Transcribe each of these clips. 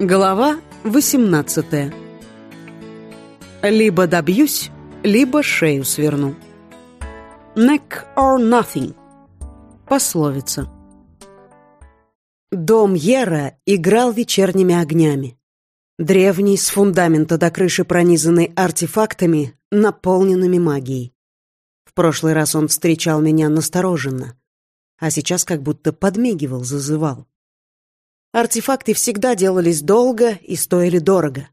Глава 18 Либо добьюсь, либо шею сверну. Neck or nothing. Пословица. Дом Ера играл вечерними огнями. Древний, с фундамента до крыши пронизанный артефактами, наполненными магией. В прошлый раз он встречал меня настороженно, а сейчас как будто подмигивал, зазывал. Артефакты всегда делались долго и стоили дорого.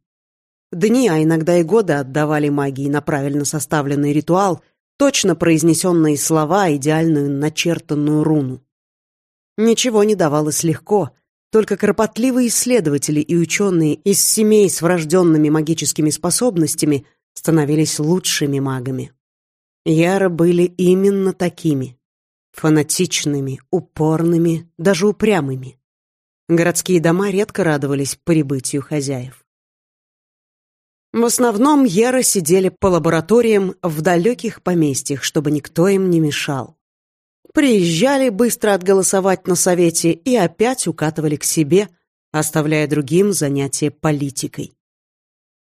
Дни, а иногда и годы отдавали магии на правильно составленный ритуал, точно произнесенные слова, идеальную начертанную руну. Ничего не давалось легко, только кропотливые исследователи и ученые из семей с врожденными магическими способностями становились лучшими магами. Яра были именно такими. Фанатичными, упорными, даже упрямыми. Городские дома редко радовались прибытию хозяев. В основном Яра сидели по лабораториям в далеких поместьях, чтобы никто им не мешал. Приезжали быстро отголосовать на совете и опять укатывали к себе, оставляя другим занятия политикой.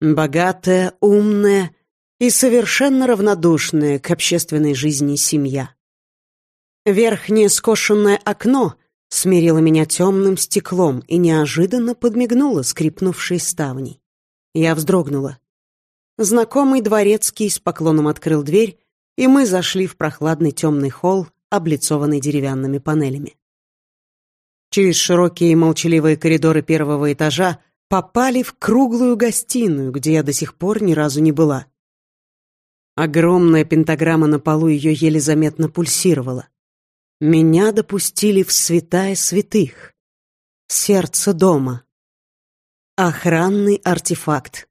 Богатая, умная и совершенно равнодушная к общественной жизни семья. Верхнее скошенное окно смирила меня темным стеклом и неожиданно подмигнула, скрипнувшей ставней. Я вздрогнула. Знакомый дворецкий с поклоном открыл дверь, и мы зашли в прохладный темный холл, облицованный деревянными панелями. Через широкие молчаливые коридоры первого этажа попали в круглую гостиную, где я до сих пор ни разу не была. Огромная пентаграмма на полу ее еле заметно пульсировала. Меня допустили в святая святых. Сердце дома. Охранный артефакт.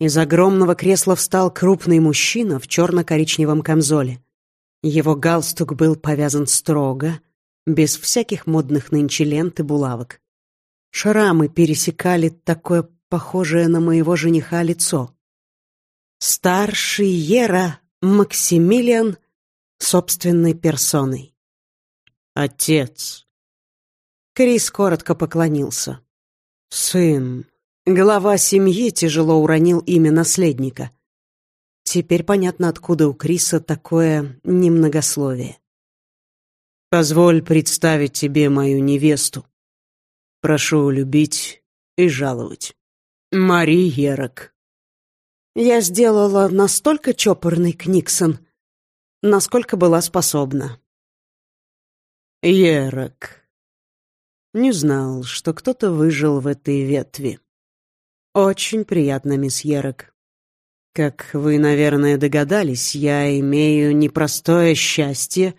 Из огромного кресла встал крупный мужчина в черно-коричневом камзоле. Его галстук был повязан строго, без всяких модных нынче лент и булавок. Шрамы пересекали такое похожее на моего жениха лицо. Старший Ера Максимилиан собственной персоной. «Отец». Крис коротко поклонился. «Сын». Глава семьи тяжело уронил имя наследника. Теперь понятно, откуда у Криса такое немногословие. «Позволь представить тебе мою невесту. Прошу любить и жаловать. Мари Ерок». Я сделала настолько чопорный Книксон, насколько была способна. Ерок. Не знал, что кто-то выжил в этой ветви. Очень приятно, мисс Ерок. Как вы, наверное, догадались, я имею непростое счастье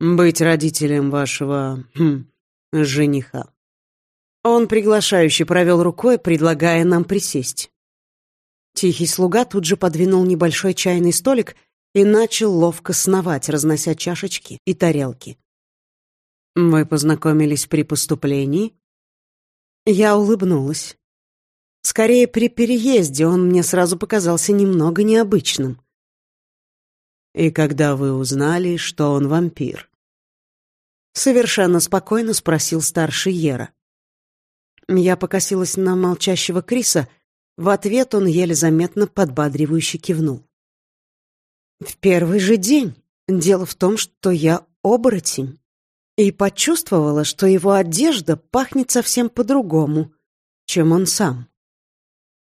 быть родителем вашего хм, жениха. Он приглашающе провел рукой, предлагая нам присесть. Тихий слуга тут же подвинул небольшой чайный столик и начал ловко сновать, разнося чашечки и тарелки. «Вы познакомились при поступлении?» Я улыбнулась. Скорее, при переезде он мне сразу показался немного необычным. «И когда вы узнали, что он вампир?» Совершенно спокойно спросил старший Ера. Я покосилась на молчащего Криса, в ответ он еле заметно подбадривающе кивнул. «В первый же день. Дело в том, что я оборотень» и почувствовала, что его одежда пахнет совсем по-другому, чем он сам.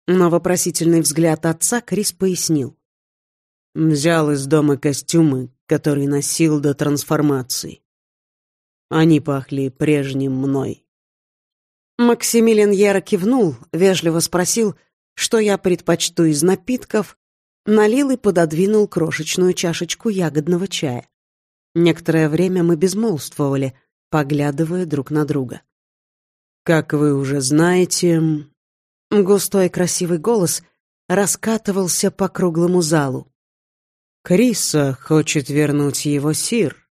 На вопросительный взгляд отца Крис пояснил. Взял из дома костюмы, которые носил до трансформации. Они пахли прежним мной. Максимилиан яро кивнул, вежливо спросил, что я предпочту из напитков, налил и пододвинул крошечную чашечку ягодного чая. Некоторое время мы безмолвствовали, поглядывая друг на друга. «Как вы уже знаете...» Густой красивый голос раскатывался по круглому залу. «Криса хочет вернуть его сир.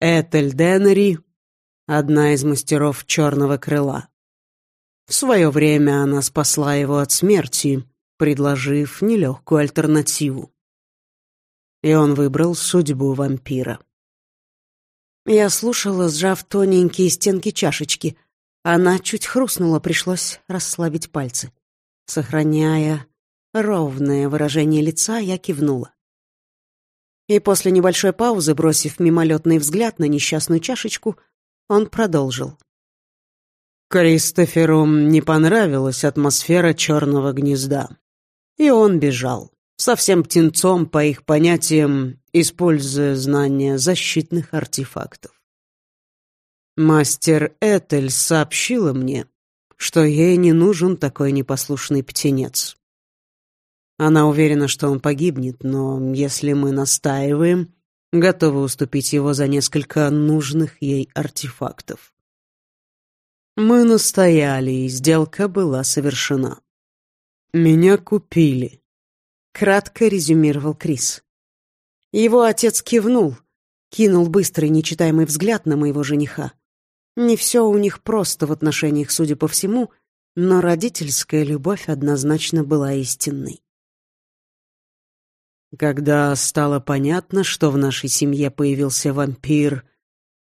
Этель Деннери, одна из мастеров черного крыла. В свое время она спасла его от смерти, предложив нелегкую альтернативу. И он выбрал судьбу вампира. Я слушала, сжав тоненькие стенки чашечки, Она чуть хрустнула, пришлось расслабить пальцы. Сохраняя ровное выражение лица, я кивнула. И после небольшой паузы, бросив мимолетный взгляд на несчастную чашечку, он продолжил. Кристоферу не понравилась атмосфера черного гнезда. И он бежал, совсем птенцом, по их понятиям, используя знания защитных артефактов. Мастер Этель сообщила мне, что ей не нужен такой непослушный птенец. Она уверена, что он погибнет, но если мы настаиваем, готовы уступить его за несколько нужных ей артефактов. Мы настояли, и сделка была совершена. Меня купили. Кратко резюмировал Крис. Его отец кивнул, кинул быстрый нечитаемый взгляд на моего жениха. Не все у них просто в отношениях, судя по всему, но родительская любовь однозначно была истинной. Когда стало понятно, что в нашей семье появился вампир,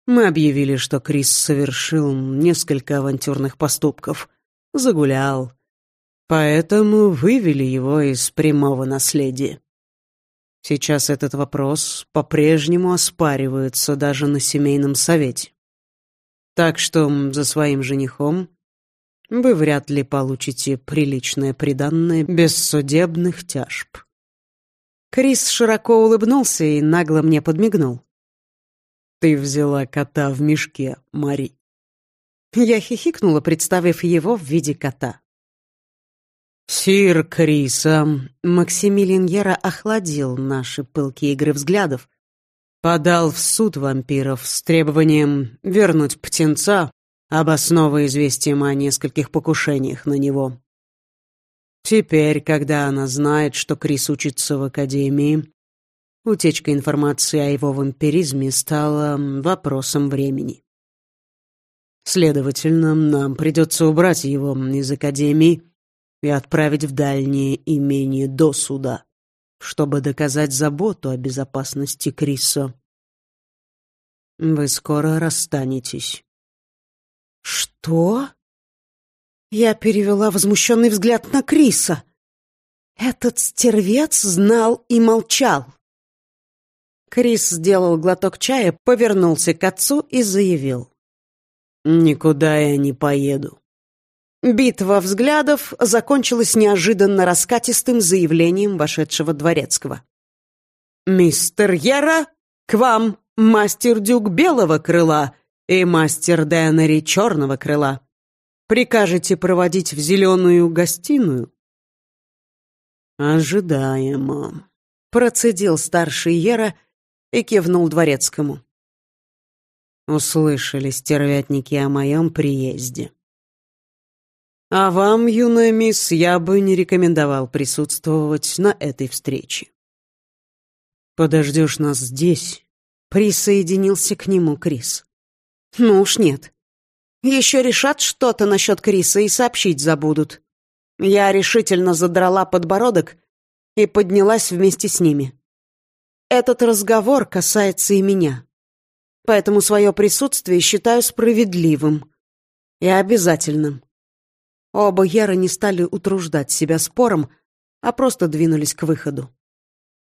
мы объявили, что Крис совершил несколько авантюрных поступков, загулял, поэтому вывели его из прямого наследия. Сейчас этот вопрос по-прежнему оспаривается даже на семейном совете. Так что за своим женихом вы вряд ли получите приличное приданное без судебных тяжб. Крис широко улыбнулся и нагло мне подмигнул. «Ты взяла кота в мешке, Мари». Я хихикнула, представив его в виде кота. «Сир Криса», Максимилиан Яра охладил наши пылкие игры взглядов, подал в суд вампиров с требованием вернуть птенца, обосновывая известием о нескольких покушениях на него. Теперь, когда она знает, что Крис учится в академии, утечка информации о его вампиризме стала вопросом времени. Следовательно, нам придется убрать его из академии и отправить в дальнее имение до суда, чтобы доказать заботу о безопасности Криса. Вы скоро расстанетесь. Что? Я перевела возмущенный взгляд на Криса. Этот стервец знал и молчал. Крис сделал глоток чая, повернулся к отцу и заявил. «Никуда я не поеду». Битва взглядов закончилась неожиданно раскатистым заявлением вошедшего дворецкого. «Мистер Яра, к вам мастер Дюк белого крыла и мастер Деннери черного крыла. Прикажете проводить в зеленую гостиную?» «Ожидаемо», — процедил старший Ера и кивнул дворецкому. «Услышали стервятники о моем приезде. А вам, юная мисс, я бы не рекомендовал присутствовать на этой встрече». «Подождешь нас здесь?» — присоединился к нему Крис. «Ну уж нет. Еще решат что-то насчет Криса и сообщить забудут. Я решительно задрала подбородок и поднялась вместе с ними. Этот разговор касается и меня. Поэтому свое присутствие считаю справедливым и обязательным. Оба Яра не стали утруждать себя спором, а просто двинулись к выходу.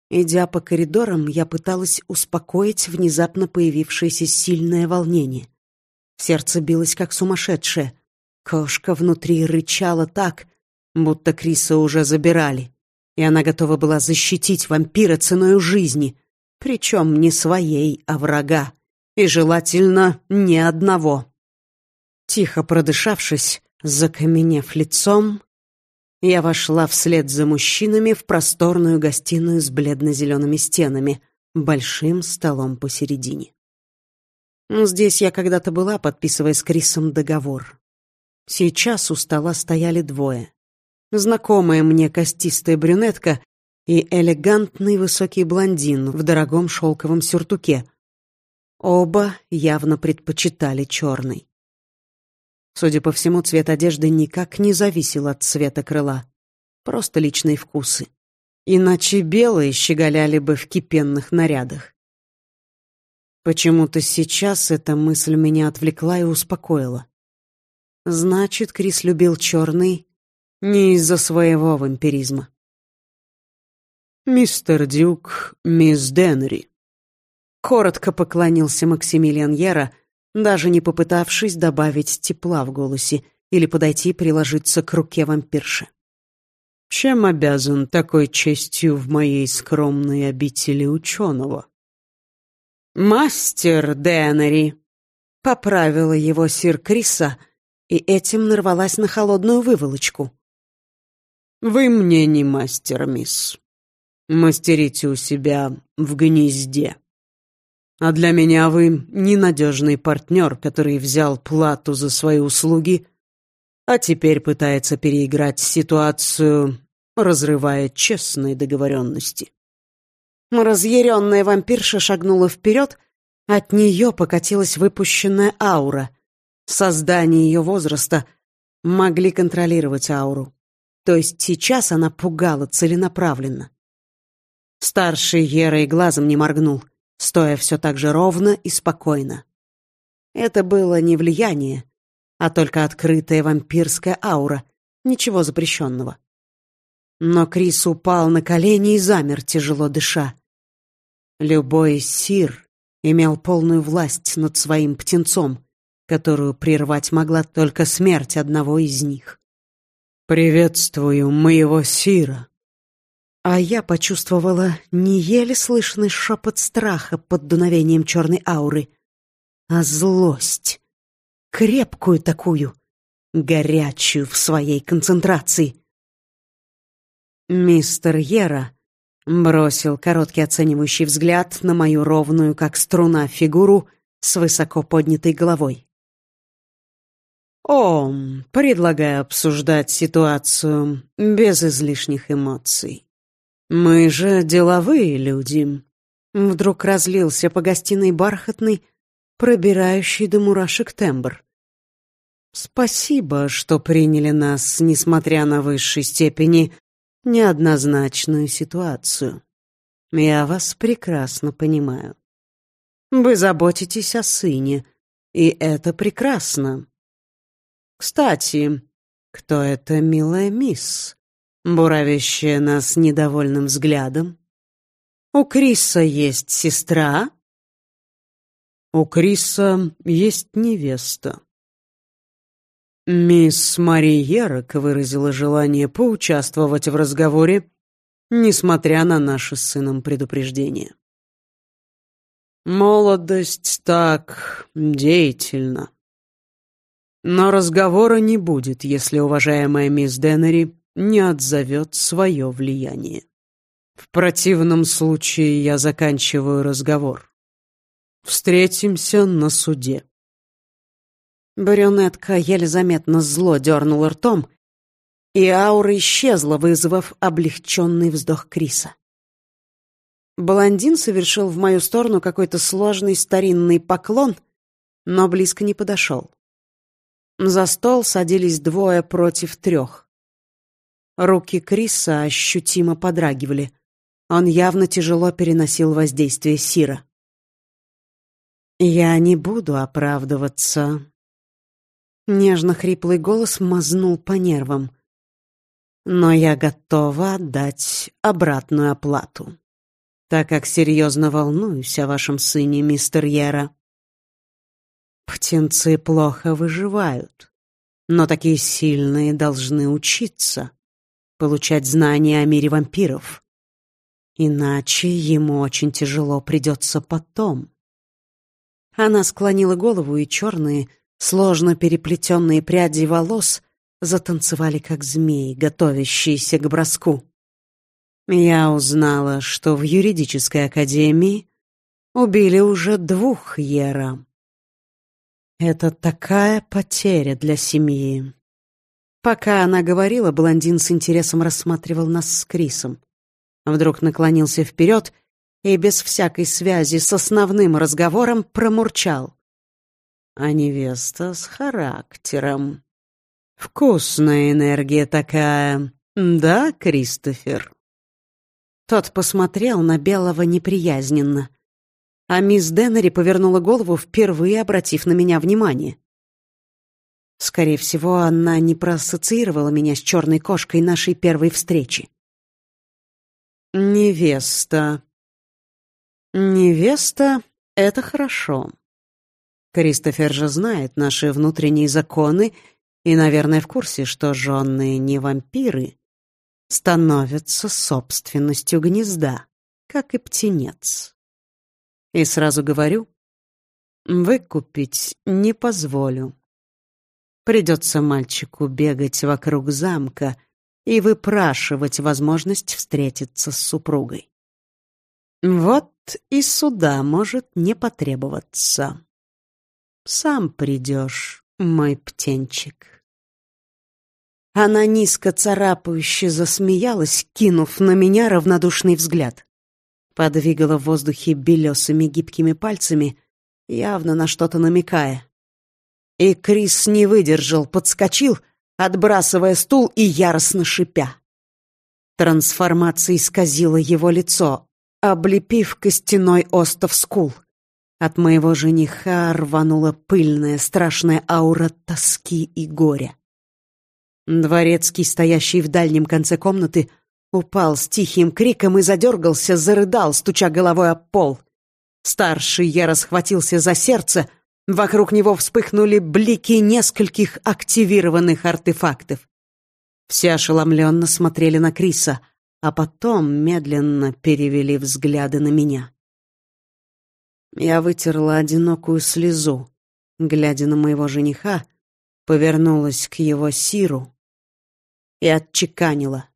Идя по коридорам, я пыталась успокоить внезапно появившееся сильное волнение — Сердце билось как сумасшедшее. Кошка внутри рычала так, будто Криса уже забирали, и она готова была защитить вампира ценой жизни, причем не своей, а врага, и желательно не одного. Тихо продышавшись, закаменев лицом, я вошла вслед за мужчинами в просторную гостиную с бледно-зелеными стенами, большим столом посередине. Здесь я когда-то была, подписывая с Крисом договор. Сейчас у стола стояли двое. Знакомая мне костистая брюнетка и элегантный высокий блондин в дорогом шелковом сюртуке. Оба явно предпочитали черный. Судя по всему, цвет одежды никак не зависел от цвета крыла. Просто личные вкусы. Иначе белые щеголяли бы в кипенных нарядах. Почему-то сейчас эта мысль меня отвлекла и успокоила. Значит, Крис любил черный не из-за своего вампиризма. «Мистер Дюк, мисс Денри», — коротко поклонился Максимилиан Яра, даже не попытавшись добавить тепла в голосе или подойти приложиться к руке вампирши. «Чем обязан такой честью в моей скромной обители ученого?» «Мастер Денери», — поправила его сир Криса, и этим нарвалась на холодную выволочку. «Вы мне не мастер, мисс. Мастерите у себя в гнезде. А для меня вы ненадежный партнер, который взял плату за свои услуги, а теперь пытается переиграть ситуацию, разрывая честные договоренности». Разъяренная вампирша шагнула вперед, от нее покатилась выпущенная аура. Создание ее возраста могли контролировать ауру. То есть сейчас она пугала целенаправленно. Старший Ера и глазом не моргнул, стоя все так же ровно и спокойно. Это было не влияние, а только открытая вампирская аура, ничего запрещенного. Но Крис упал на колени и замер, тяжело дыша. Любой сир имел полную власть над своим птенцом, которую прервать могла только смерть одного из них. «Приветствую моего сира!» А я почувствовала не еле слышный шепот страха под дуновением черной ауры, а злость. Крепкую такую, горячую в своей концентрации. Мистер Ера Бросил короткий оценивающий взгляд на мою ровную, как струна, фигуру с высоко поднятой головой. «О, предлагаю обсуждать ситуацию без излишних эмоций. Мы же деловые люди». Вдруг разлился по гостиной бархатный, пробирающий до мурашек тембр. «Спасибо, что приняли нас, несмотря на высшей степени неоднозначную ситуацию. Я вас прекрасно понимаю. Вы заботитесь о сыне, и это прекрасно. Кстати, кто эта милая мисс, буравящая нас недовольным взглядом? У Криса есть сестра? У Криса есть невеста. Мисс Мария Ярок выразила желание поучаствовать в разговоре, несмотря на наше с сыном предупреждение. Молодость так деятельна. Но разговора не будет, если уважаемая мисс Деннери не отзовет свое влияние. В противном случае я заканчиваю разговор. Встретимся на суде. Брюнетка еле заметно зло дернула ртом, и аура исчезла, вызвав облегченный вздох Криса. Блондин совершил в мою сторону какой-то сложный старинный поклон, но близко не подошел. За стол садились двое против трех. Руки Криса ощутимо подрагивали. Он явно тяжело переносил воздействие Сира. «Я не буду оправдываться», Нежно-хриплый голос мазнул по нервам. «Но я готова отдать обратную оплату, так как серьезно волнуюсь о вашем сыне, мистер Яра. Птенцы плохо выживают, но такие сильные должны учиться, получать знания о мире вампиров. Иначе ему очень тяжело придется потом». Она склонила голову, и черные, Сложно переплетенные пряди волос затанцевали, как змеи, готовящиеся к броску. Я узнала, что в юридической академии убили уже двух Ера. Это такая потеря для семьи. Пока она говорила, блондин с интересом рассматривал нас с Крисом. Вдруг наклонился вперед и без всякой связи с основным разговором промурчал а невеста с характером. Вкусная энергия такая, да, Кристофер?» Тот посмотрел на Белого неприязненно, а мисс Деннери повернула голову, впервые обратив на меня внимание. Скорее всего, она не проассоциировала меня с черной кошкой нашей первой встречи. «Невеста. Невеста — это хорошо. Кристофер же знает наши внутренние законы и, наверное, в курсе, что жены не вампиры становятся собственностью гнезда, как и птенец. И сразу говорю, выкупить не позволю. Придется мальчику бегать вокруг замка и выпрашивать возможность встретиться с супругой. Вот и суда может не потребоваться. Сам придешь, мой птенчик. Она низко царапающе засмеялась, кинув на меня равнодушный взгляд. Подвигала в воздухе белесыми гибкими пальцами, явно на что-то намекая. И Крис не выдержал, подскочил, отбрасывая стул и яростно шипя. Трансформация исказила его лицо, облепив костяной остов скул — от моего жениха рванула пыльная, страшная аура тоски и горя. Дворецкий, стоящий в дальнем конце комнаты, упал с тихим криком и задергался, зарыдал, стуча головой об пол. Старший я расхватился за сердце, вокруг него вспыхнули блики нескольких активированных артефактов. Все ошеломленно смотрели на Криса, а потом медленно перевели взгляды на меня. Я вытерла одинокую слезу, глядя на моего жениха, повернулась к его сиру и отчеканила.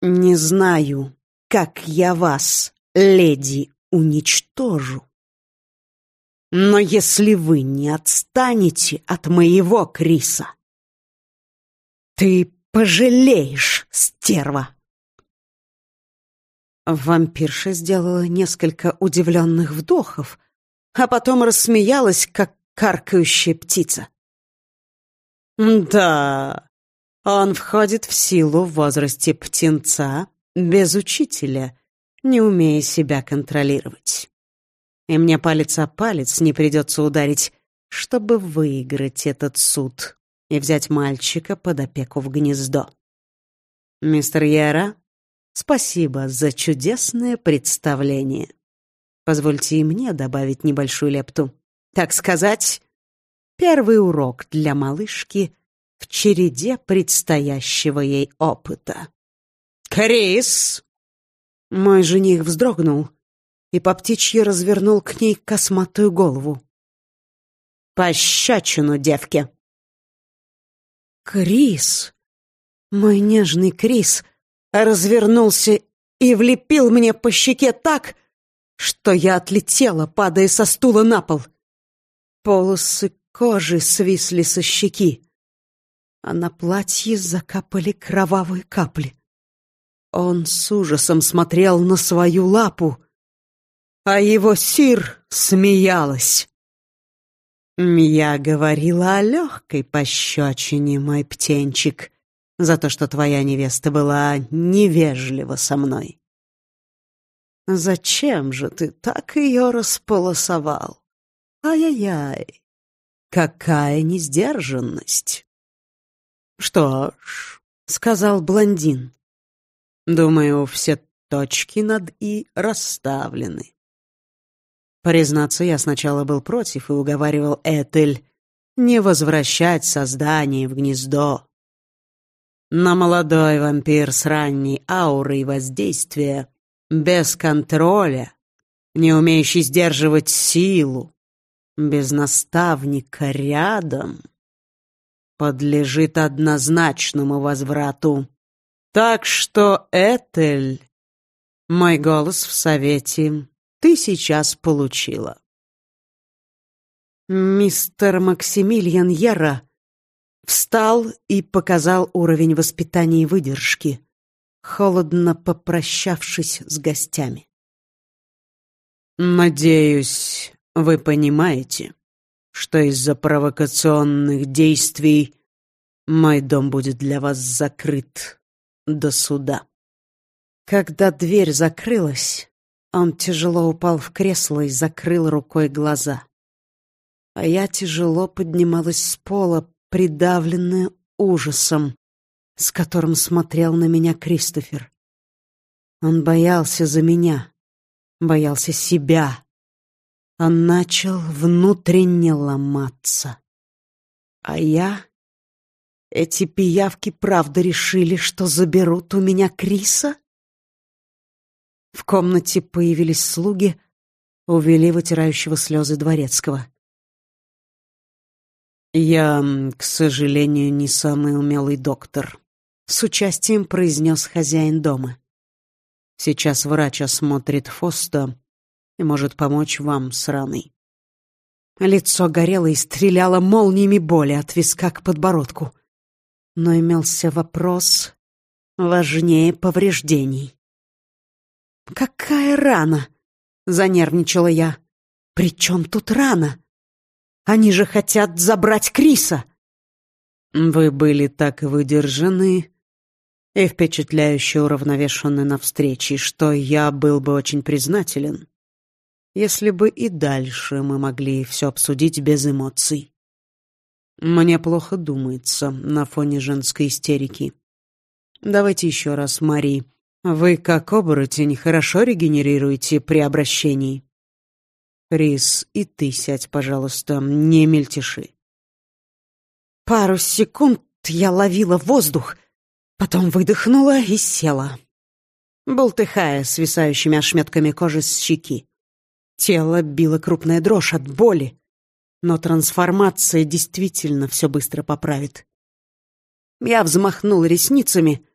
«Не знаю, как я вас, леди, уничтожу. Но если вы не отстанете от моего Криса, ты пожалеешь, стерва!» Вампирша сделала несколько удивленных вдохов, а потом рассмеялась, как каркающая птица. «Да, он входит в силу в возрасте птенца, без учителя, не умея себя контролировать. И мне палец о палец не придется ударить, чтобы выиграть этот суд и взять мальчика под опеку в гнездо. Мистер Яра, Спасибо за чудесное представление. Позвольте и мне добавить небольшую лепту. Так сказать, первый урок для малышки в череде предстоящего ей опыта. «Крис!» Мой жених вздрогнул и по птичьи развернул к ней косматую голову. «Пощечину, девке!» «Крис! Мой нежный Крис!» развернулся и влепил мне по щеке так, что я отлетела, падая со стула на пол. Полосы кожи свисли со щеки, а на платье закапали кровавые капли. Он с ужасом смотрел на свою лапу, а его сир смеялась. «Я говорила о легкой пощечине, мой птенчик», за то, что твоя невеста была невежлива со мной. Зачем же ты так ее располосовал? Ай-яй-яй, какая несдержанность. Что ж, сказал блондин, думаю, все точки над «и» расставлены. Признаться, я сначала был против и уговаривал Этель не возвращать создание в гнездо. Но молодой вампир с ранней аурой воздействия, без контроля, не умеющий сдерживать силу, без наставника рядом, подлежит однозначному возврату. Так что, Этель, мой голос в совете ты сейчас получила. Мистер Максимилиан Яра Встал и показал уровень воспитания и выдержки, холодно попрощавшись с гостями. «Надеюсь, вы понимаете, что из-за провокационных действий мой дом будет для вас закрыт до суда». Когда дверь закрылась, он тяжело упал в кресло и закрыл рукой глаза. а я тяжело поднималась с пола, придавленная ужасом, с которым смотрел на меня Кристофер. Он боялся за меня, боялся себя. Он начал внутренне ломаться. А я... Эти пиявки правда решили, что заберут у меня Криса? Комнате появились слуги, увели вытирающего слезы дворецкого. «Я, к сожалению, не самый умелый доктор», — с участием произнес хозяин дома. «Сейчас врач осмотрит Фоста и может помочь вам с раной». Лицо горело и стреляло молниями боли от виска к подбородку. Но имелся вопрос важнее повреждений. «Какая рана?» — занервничала я. «При чем тут рана?» Они же хотят забрать Криса!» «Вы были так выдержаны и впечатляюще уравновешены на встрече, что я был бы очень признателен, если бы и дальше мы могли все обсудить без эмоций. Мне плохо думается на фоне женской истерики. Давайте еще раз, Мари. Вы, как оборотень, хорошо регенерируете при обращении?» Рис, и ты сядь, пожалуйста, не мельтеши. Пару секунд я ловила воздух, потом выдохнула и села, болтыхая свисающими ошметками кожи с щеки. Тело било крупная дрожь от боли, но трансформация действительно все быстро поправит. Я взмахнула ресницами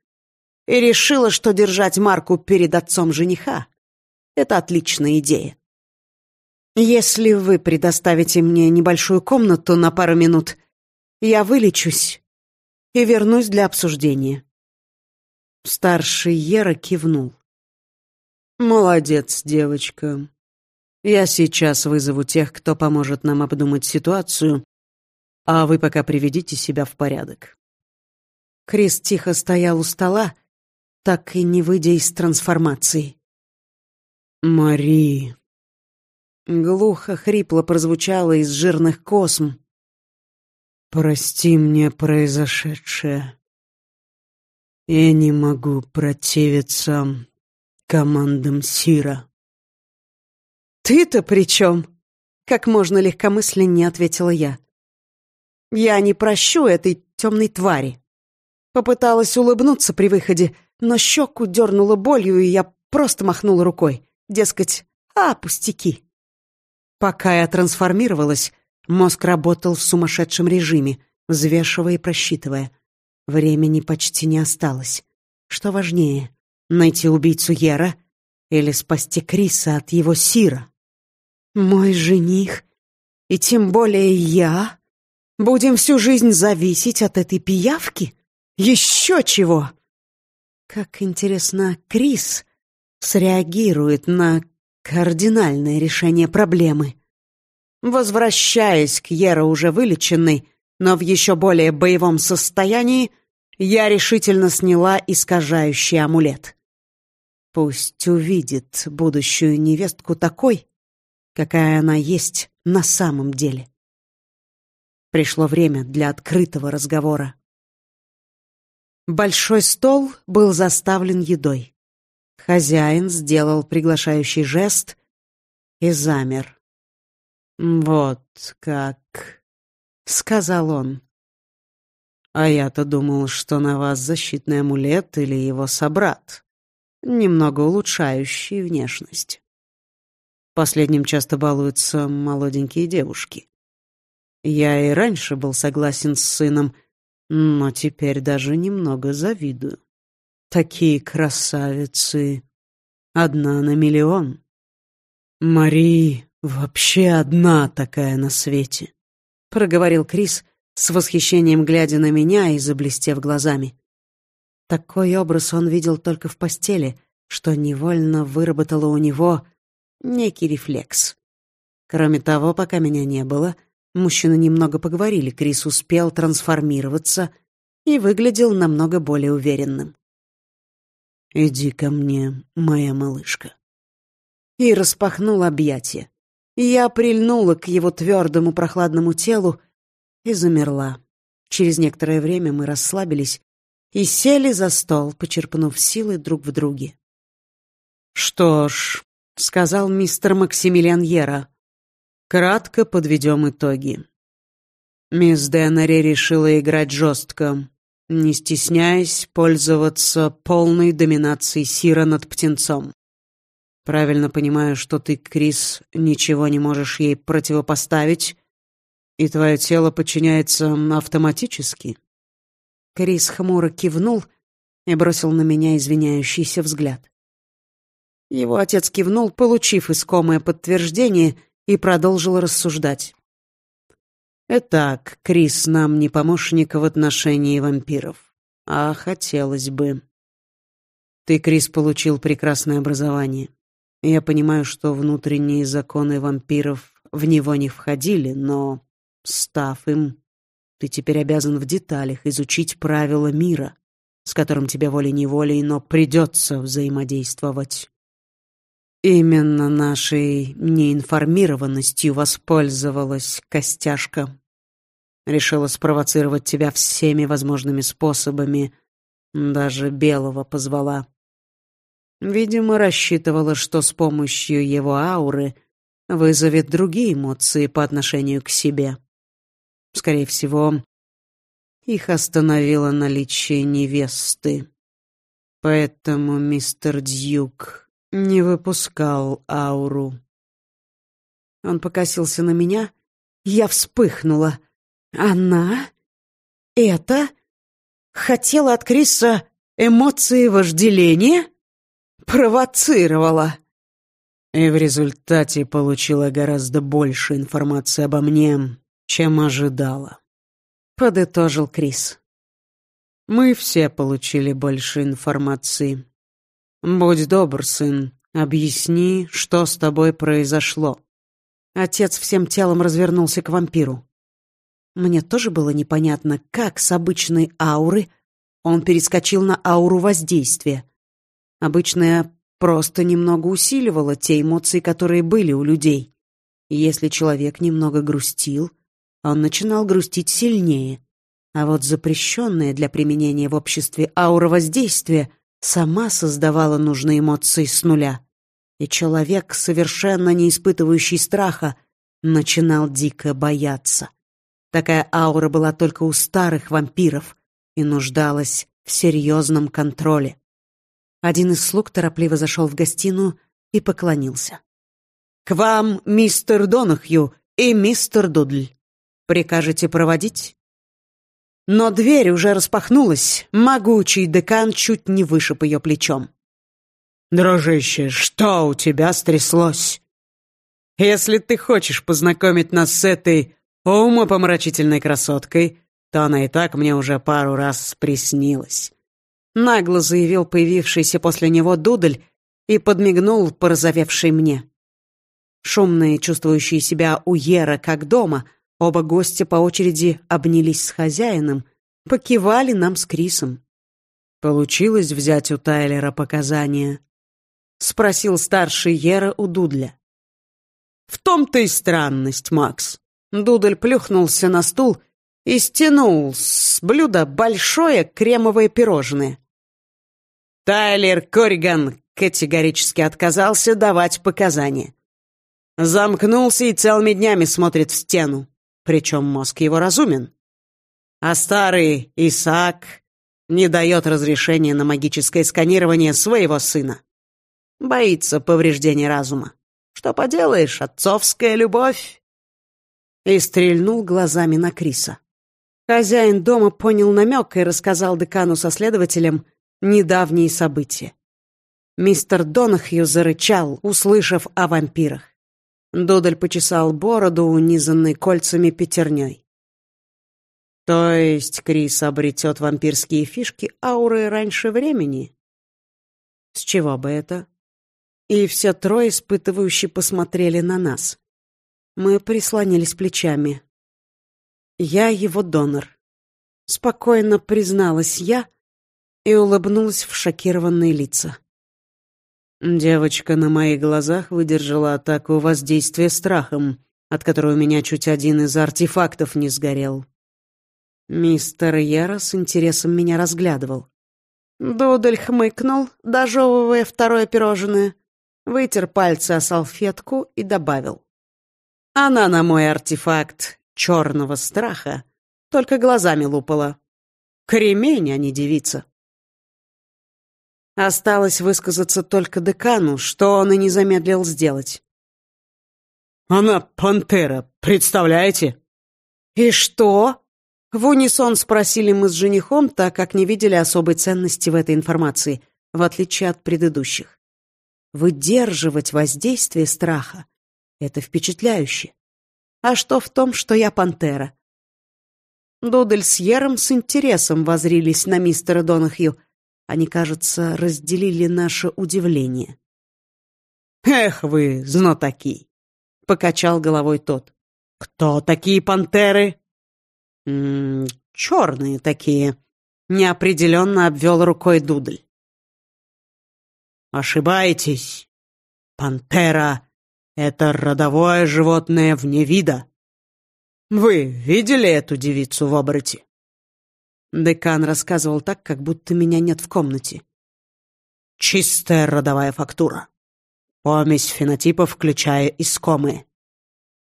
и решила, что держать марку перед отцом жениха — это отличная идея. Если вы предоставите мне небольшую комнату на пару минут, я вылечусь и вернусь для обсуждения. Старший Ера кивнул. Молодец, девочка. Я сейчас вызову тех, кто поможет нам обдумать ситуацию, а вы пока приведите себя в порядок. Крис тихо стоял у стола, так и не выйдя из трансформации. Мари, Глухо, хрипло прозвучало из жирных косм. «Прости мне произошедшее. Я не могу противиться командам Сира». «Ты-то при чем?» — как можно легкомысленнее ответила я. «Я не прощу этой темной твари». Попыталась улыбнуться при выходе, но щеку дернула болью, и я просто махнула рукой. Дескать, а, пустяки. Пока я трансформировалась, мозг работал в сумасшедшем режиме, взвешивая и просчитывая. Времени почти не осталось. Что важнее, найти убийцу Ера или спасти Криса от его Сира? Мой жених, и тем более я, будем всю жизнь зависеть от этой пиявки? Еще чего! Как интересно, Крис среагирует на Кардинальное решение проблемы. Возвращаясь к Еро уже вылеченной, но в еще более боевом состоянии, я решительно сняла искажающий амулет. Пусть увидит будущую невестку такой, какая она есть на самом деле. Пришло время для открытого разговора. Большой стол был заставлен едой. Хозяин сделал приглашающий жест и замер. «Вот как», — сказал он. «А я-то думал, что на вас защитный амулет или его собрат, немного улучшающий внешность. Последним часто балуются молоденькие девушки. Я и раньше был согласен с сыном, но теперь даже немного завидую. Такие красавицы. Одна на миллион. Мари вообще одна такая на свете, проговорил Крис с восхищением глядя на меня и заблестев глазами. Такой образ он видел только в постели, что невольно выработало у него некий рефлекс. Кроме того, пока меня не было, мужчины немного поговорили, Крис успел трансформироваться и выглядел намного более уверенным. «Иди ко мне, моя малышка». И распахнул объятия. Я прильнула к его твердому прохладному телу и замерла. Через некоторое время мы расслабились и сели за стол, почерпнув силы друг в друге. «Что ж», — сказал мистер Максимилиан Ера, — «кратко подведем итоги. Мисс Деннери решила играть жестко, не стесняясь пользоваться полной доминацией Сира над птенцом. Правильно понимаю, что ты, Крис, ничего не можешь ей противопоставить, и твое тело подчиняется автоматически?» Крис хмуро кивнул и бросил на меня извиняющийся взгляд. Его отец кивнул, получив искомое подтверждение, и продолжил рассуждать. «Итак, Крис нам не помощник в отношении вампиров, а хотелось бы. Ты, Крис, получил прекрасное образование. Я понимаю, что внутренние законы вампиров в него не входили, но, став им, ты теперь обязан в деталях изучить правила мира, с которым тебе волей-неволей, но придется взаимодействовать. Именно нашей неинформированностью воспользовалась Костяшка. Решила спровоцировать тебя всеми возможными способами, даже Белого позвала. Видимо, рассчитывала, что с помощью его ауры вызовет другие эмоции по отношению к себе. Скорее всего, их остановило наличие невесты. Поэтому мистер Дьюк не выпускал ауру. Он покосился на меня, я вспыхнула. Она? Это? Хотела от Криса эмоции вожделения? Провоцировала. И в результате получила гораздо больше информации обо мне, чем ожидала. Подытожил Крис. Мы все получили больше информации. Будь добр, сын, объясни, что с тобой произошло. Отец всем телом развернулся к вампиру. Мне тоже было непонятно, как с обычной ауры он перескочил на ауру воздействия. Обычная просто немного усиливала те эмоции, которые были у людей. Если человек немного грустил, он начинал грустить сильнее. А вот запрещенная для применения в обществе аура воздействия сама создавала нужные эмоции с нуля. И человек, совершенно не испытывающий страха, начинал дико бояться. Такая аура была только у старых вампиров и нуждалась в серьезном контроле. Один из слуг торопливо зашел в гостиную и поклонился. «К вам мистер Донахью и мистер Дудль. Прикажете проводить?» Но дверь уже распахнулась, могучий декан чуть не вышиб ее плечом. «Дружище, что у тебя стряслось? Если ты хочешь познакомить нас с этой умопомрачительной красоткой, то она и так мне уже пару раз приснилась». Нагло заявил появившийся после него Дудль и подмигнул порозовевший мне. Шумные, чувствующие себя у Ера как дома — Оба гостя по очереди обнялись с хозяином, покивали нам с Крисом. «Получилось взять у Тайлера показания?» — спросил старший Ера у Дудля. «В том-то и странность, Макс». Дудль плюхнулся на стул и стянул с блюда большое кремовое пирожное. Тайлер Корриган категорически отказался давать показания. Замкнулся и целыми днями смотрит в стену причем мозг его разумен. А старый Исаак не дает разрешения на магическое сканирование своего сына. Боится повреждения разума. Что поделаешь, отцовская любовь. И стрельнул глазами на Криса. Хозяин дома понял намек и рассказал декану со следователем недавние события. Мистер Донахью зарычал, услышав о вампирах. Додаль почесал бороду, унизанной кольцами пятерней. То есть Крис обретет вампирские фишки ауры раньше времени? С чего бы это? И все трое испытывающие посмотрели на нас. Мы прислонились плечами. Я его донор. Спокойно призналась я и улыбнулась в шокированные лица. Девочка на моих глазах выдержала атаку воздействия страхом, от которой у меня чуть один из артефактов не сгорел. Мистер Яра с интересом меня разглядывал. Дудель хмыкнул, дожевывая второе пирожное, вытер пальцы о салфетку и добавил. Она на мой артефакт черного страха только глазами лупала. Кремень, а не девица. Осталось высказаться только декану, что он и не замедлил сделать. «Она пантера, представляете?» «И что?» В унисон спросили мы с женихом, так как не видели особой ценности в этой информации, в отличие от предыдущих. Выдерживать воздействие страха — это впечатляюще. А что в том, что я пантера? Дудель с Ером с интересом возрились на мистера Донахью. Они, кажется, разделили наше удивление. «Эх вы, знатоки!» — покачал головой тот. «Кто такие пантеры?» «М -м, «Черные такие», — неопределенно обвел рукой Дудль. «Ошибаетесь. Пантера — это родовое животное вне вида. Вы видели эту девицу в обороте?» Декан рассказывал так, как будто меня нет в комнате. «Чистая родовая фактура. Помесь фенотипов, включая искомые.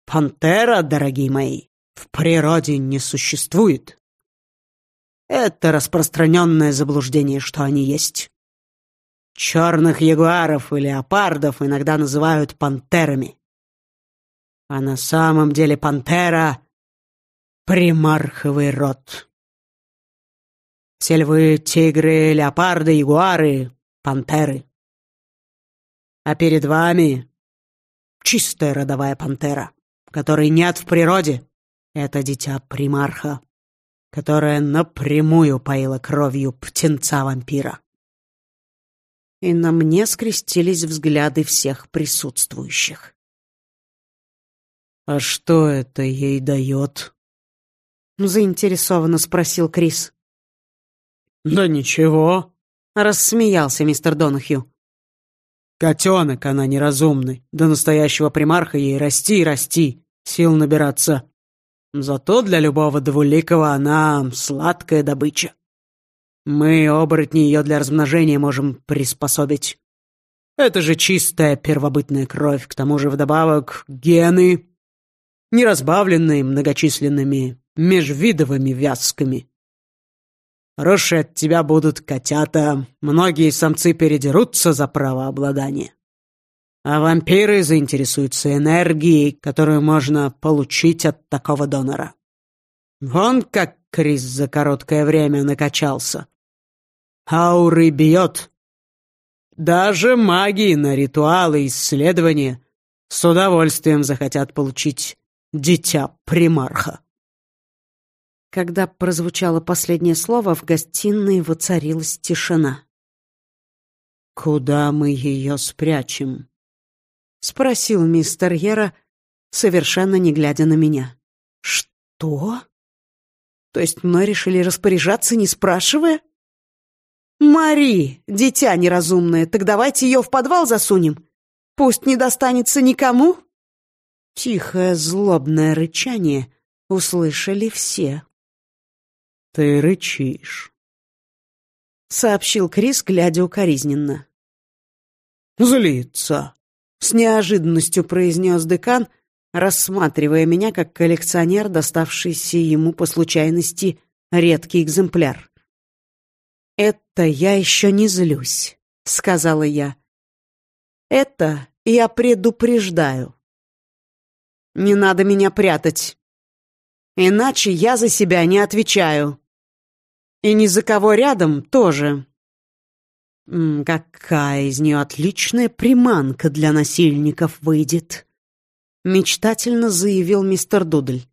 Пантера, дорогие мои, в природе не существует. Это распространенное заблуждение, что они есть. Черных ягуаров и леопардов иногда называют пантерами. А на самом деле пантера примарховый род. Все львы, тигры, леопарды, ягуары — пантеры. А перед вами чистая родовая пантера, которой нет в природе. Это дитя примарха, которое напрямую поило кровью птенца-вампира. И на мне скрестились взгляды всех присутствующих. «А что это ей дает?» Заинтересованно спросил Крис. «Да ничего», — рассмеялся мистер Донахью. «Котенок она неразумный. До настоящего примарха ей расти и расти, сил набираться. Зато для любого двуликого она сладкая добыча. Мы, оборотни, ее для размножения можем приспособить. Это же чистая первобытная кровь, к тому же вдобавок гены, не разбавленные многочисленными межвидовыми вязками. Хорошие от тебя будут котята, многие самцы передерутся за право обладания. А вампиры заинтересуются энергией, которую можно получить от такого донора. Вон как Крис за короткое время накачался. Ауры бьет. Даже маги на ритуалы и исследования с удовольствием захотят получить дитя примарха. Когда прозвучало последнее слово, в гостиной воцарилась тишина. «Куда мы ее спрячем?» — спросил мистер Ера, совершенно не глядя на меня. «Что? То есть мной решили распоряжаться, не спрашивая?» «Мари, дитя неразумное, так давайте ее в подвал засунем. Пусть не достанется никому». Тихое злобное рычание услышали все. «Ты рычишь», — сообщил Крис, глядя укоризненно. «Злится», — с неожиданностью произнес декан, рассматривая меня как коллекционер, доставшийся ему по случайности редкий экземпляр. «Это я еще не злюсь», — сказала я. «Это я предупреждаю. Не надо меня прятать. Иначе я за себя не отвечаю. И ни за кого рядом тоже. Какая из нее отличная приманка для насильников выйдет, мечтательно заявил мистер Дудль.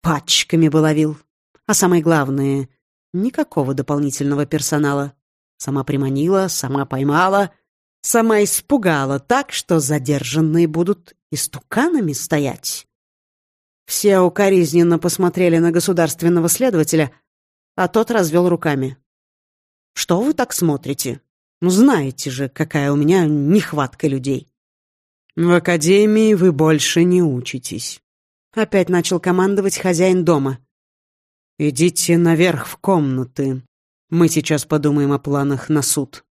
Пачками бы ловил. А самое главное, никакого дополнительного персонала. Сама приманила, сама поймала, сама испугала так, что задержанные будут истуканами стоять. Все укоризненно посмотрели на государственного следователя, а тот развел руками. «Что вы так смотрите? Ну, знаете же, какая у меня нехватка людей. В академии вы больше не учитесь. Опять начал командовать хозяин дома. Идите наверх в комнаты. Мы сейчас подумаем о планах на суд.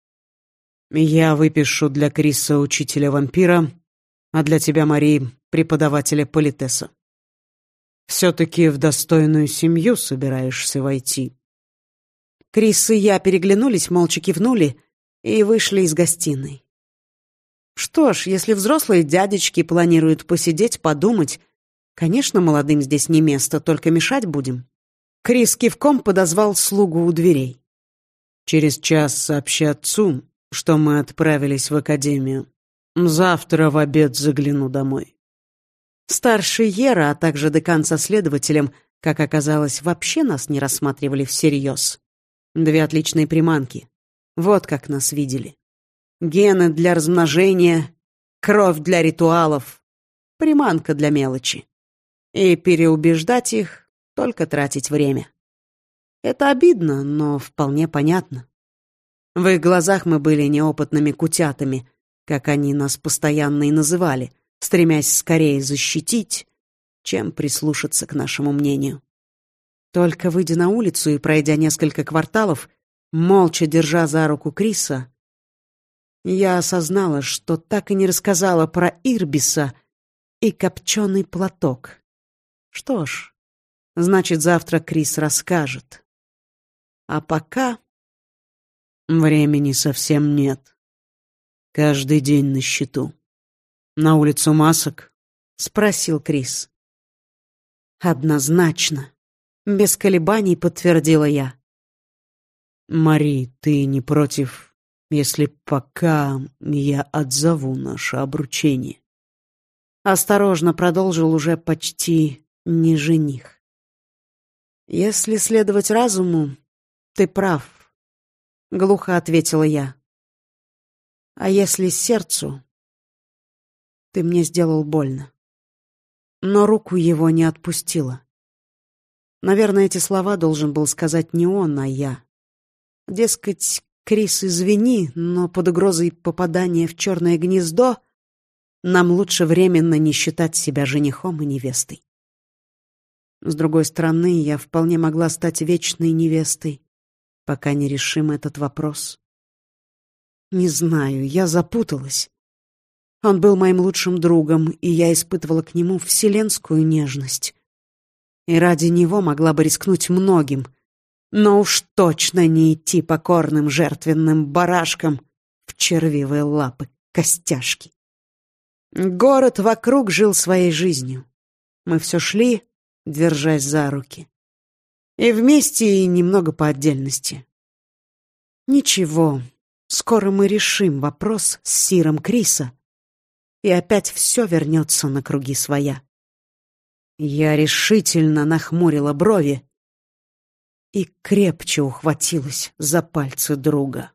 Я выпишу для Криса учителя вампира, а для тебя, Мари, преподавателя политеса. Все-таки в достойную семью собираешься войти. Крис и я переглянулись, молча кивнули и вышли из гостиной. Что ж, если взрослые дядечки планируют посидеть, подумать, конечно, молодым здесь не место, только мешать будем. Крис кивком подозвал слугу у дверей. Через час сообщи отцу, что мы отправились в академию. Завтра в обед загляну домой. Старший Ера, а также декан со следователем, как оказалось, вообще нас не рассматривали всерьез. Две отличные приманки. Вот как нас видели. Гены для размножения, кровь для ритуалов, приманка для мелочи. И переубеждать их — только тратить время. Это обидно, но вполне понятно. В их глазах мы были неопытными кутятами, как они нас постоянно и называли, стремясь скорее защитить, чем прислушаться к нашему мнению. Только выйдя на улицу и пройдя несколько кварталов, молча держа за руку Криса, я осознала, что так и не рассказала про Ирбиса и копченый платок. Что ж, значит, завтра Крис расскажет. А пока... Времени совсем нет. Каждый день на счету. На улицу масок? Спросил Крис. Однозначно. Без колебаний подтвердила я. Мари, ты не против, если пока я отзову наше обручение? Осторожно продолжил уже почти не жених. Если следовать разуму, ты прав. — глухо ответила я. «А если сердцу? Ты мне сделал больно». Но руку его не отпустила. Наверное, эти слова должен был сказать не он, а я. Дескать, Крис, извини, но под угрозой попадания в черное гнездо нам лучше временно не считать себя женихом и невестой. С другой стороны, я вполне могла стать вечной невестой пока не решим этот вопрос. Не знаю, я запуталась. Он был моим лучшим другом, и я испытывала к нему вселенскую нежность. И ради него могла бы рискнуть многим, но уж точно не идти покорным жертвенным барашкам в червивые лапы костяшки. Город вокруг жил своей жизнью. Мы все шли, держась за руки. И вместе, и немного по отдельности. Ничего, скоро мы решим вопрос с Сиром Криса, и опять все вернется на круги своя. Я решительно нахмурила брови и крепче ухватилась за пальцы друга.